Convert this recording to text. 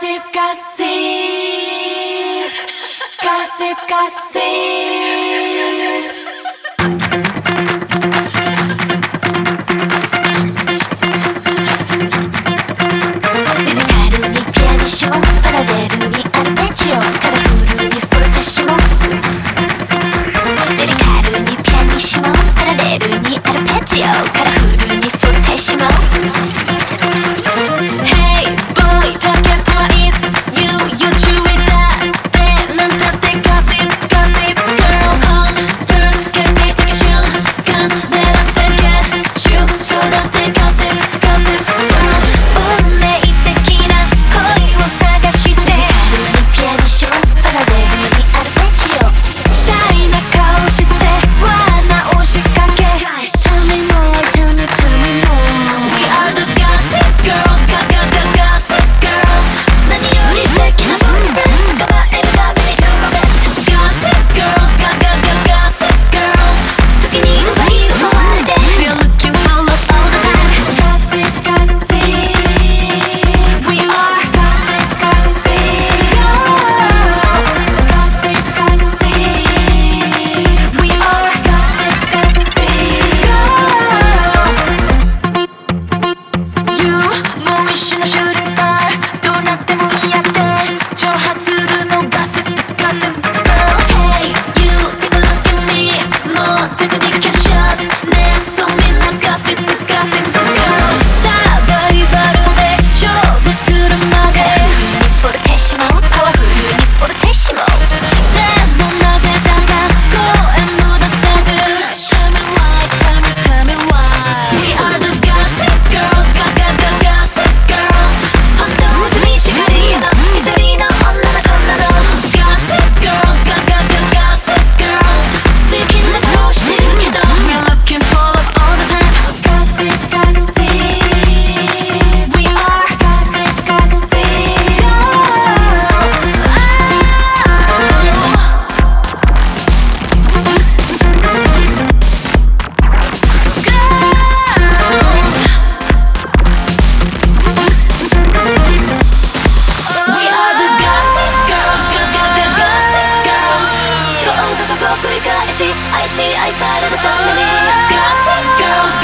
gossip, gossip, gossip. icy, icy, ice out of the top of me. Girl, girls.